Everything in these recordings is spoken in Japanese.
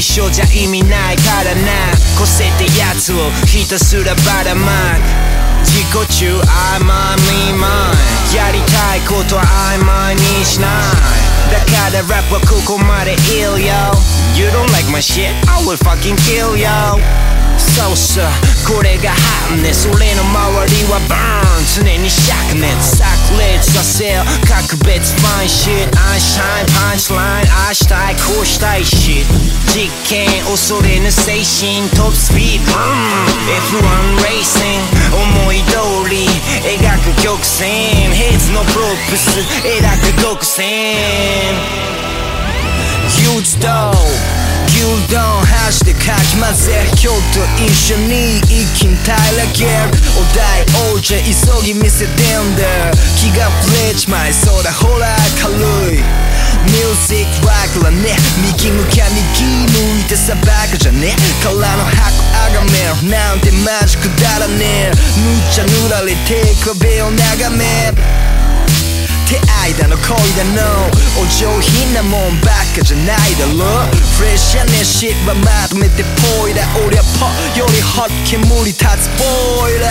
一緒じゃ意味ないからな。個性ってやつをひたすらばらまく。自己中 I'm on me mine 6 9 that kind of rapper cuckoo mighty ill, yo. You don't like my shit? I will fucking kill, yo. 소스 고래가 핫넷 우리는 머리와 burn 스네니 fine shit. I shine punchline I style shit? 직행 station top speed mm. If F1 racing oh ズのプロップス描く独占 Huge dough 牛丼箸でかき混ぜ。今日と一緒に一気に平らげる。お題王者急ぎ見せてんだ。気が触れちまいそうだほら軽い。ミュージックワークらね。右向きゃ右向いてさバカじゃね。空の箱あがめ。るなんてマジくだらねえ。むっちゃ塗られて壁を眺め。手愛だの恋だのお上品なもんばっかじゃないだろフレッシュなシッはまとめてポイだ俺はポよりホッ煙立つボイラ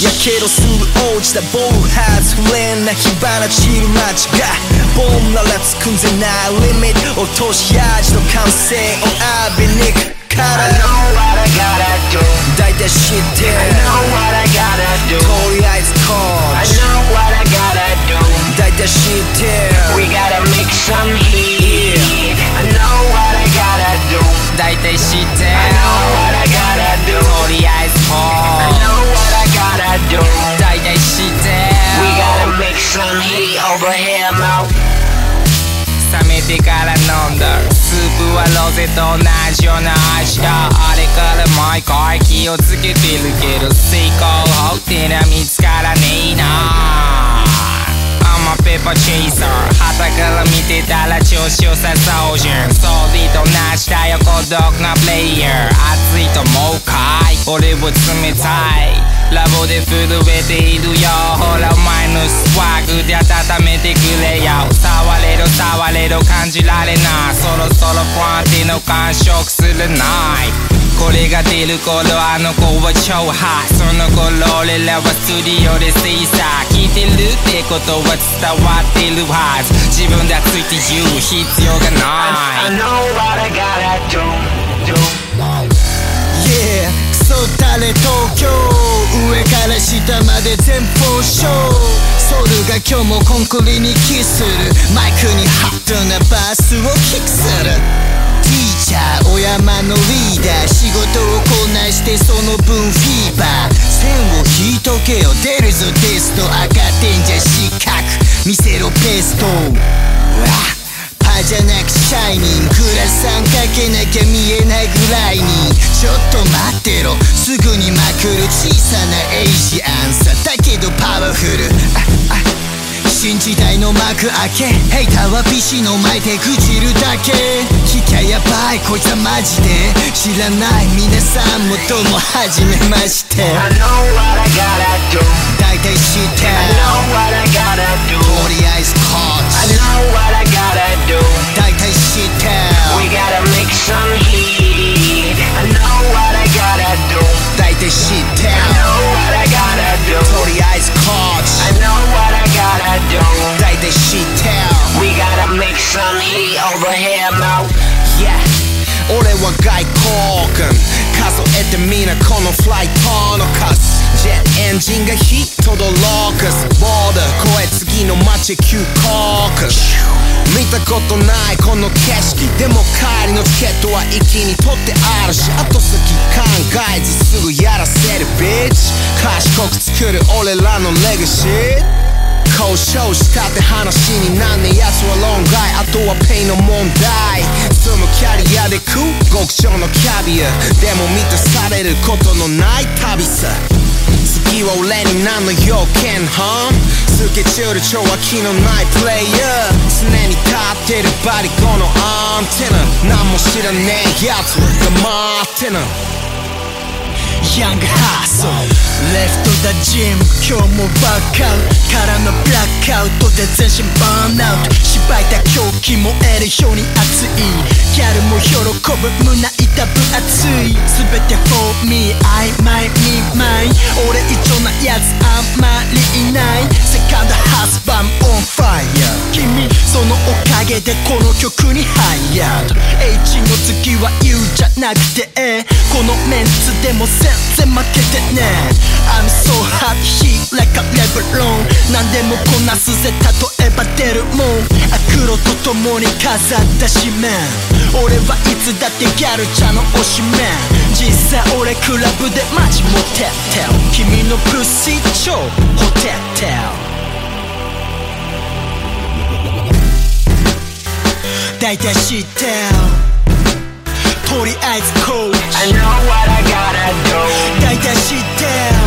やけどすぐ落ちた暴発不連な火花散る街がボンならつくんぜないリミット落とし味の完成を浴びにくから I know what I gotta do. 大体知ってる I know what I gotta do. とりあえずコ I ーチと同じような味だ。あれから毎回気をつけてるけど成功法ってのは見つからねえな。I'm a paper chaser 旗から見てたら調子良さそうじゃん。ソーディと同じだよ孤独なプレイヤー熱いと思うかい？俺を冷たい。ラボで震えているよ。ほらお前のスワグで温めてくれよ。触れろ触れろ感じられなそろそろ不安定の感触するない。これが出る頃あの子は超ハイその頃俺らはスタジオで精査聞いてるってことは伝わってるはず。自分ではついて言う必要が I ない。Know what I gotta do. Do. Yeah クソタレ東京。上から下まで全方症ソウルが今日もコンクリにキスする。マイクにハットなバスをキックするティーチャーお山のリーダー仕事をこなしてその分フィーバー。線を引いとけよ出るぞテスト赤点じゃ失格見せろペストうわパじゃなくシャイニングラサンかけなきゃ見えないぐらいに。ちょっと待ってろ。すぐにまくる小さなエイジアンさだけどパワフル。新時代の幕開けヘイターはビシの前で愚痴るだけ聞きゃやばいこいつはマジで知らない皆さんもどうもはじめまして I know what I gotta do. 大体知って I know what I gotta do. とりあえず over here, mouth. Yeah. 俺は外国軍数えてみなこのフライトの数。ジェットエンジンがヒットドロークス。ボーダー越え次の街急降下見たことないこの景色。でも帰りのチケットは一気に取ってあるし。後先考えずすぐやらせる。ビッチ。賢く作る俺らのレガシー。交渉したって話になんねえ奴は論外。あとはペイの問題。住むキャリアで食う？極上のキャビア。でも満たされることのない旅さ。次は俺に何の要件？はスケジュール超は気のないプレイヤー常に立ってるバリコのアンテナ。何も知らねえやつが待ってなヤングハーソルレフトだジム今日もバックアウト。からのブラックアウトで全身バーンアウトしばいた狂気燃えるように熱い。ギャルも喜ぶ胸板分厚い。全て for me I my me mine 俺以上なやつあんまりいない。セカンドハウスバン on fire 君そのおかげでこの曲に入や H の次は U じゃなくてのメンツでも全然負けてね。I'm so hot, he like a Lebron 何でもこなすぜ例えば出るもん。アクロと共に飾った紙面俺はいつだってギャルちゃんの推しメン実際俺クラブでマジモテて。る君のプッシー超ホテてる大体知ってるとりあえずコーチ I know what I gotta do. 大体知っ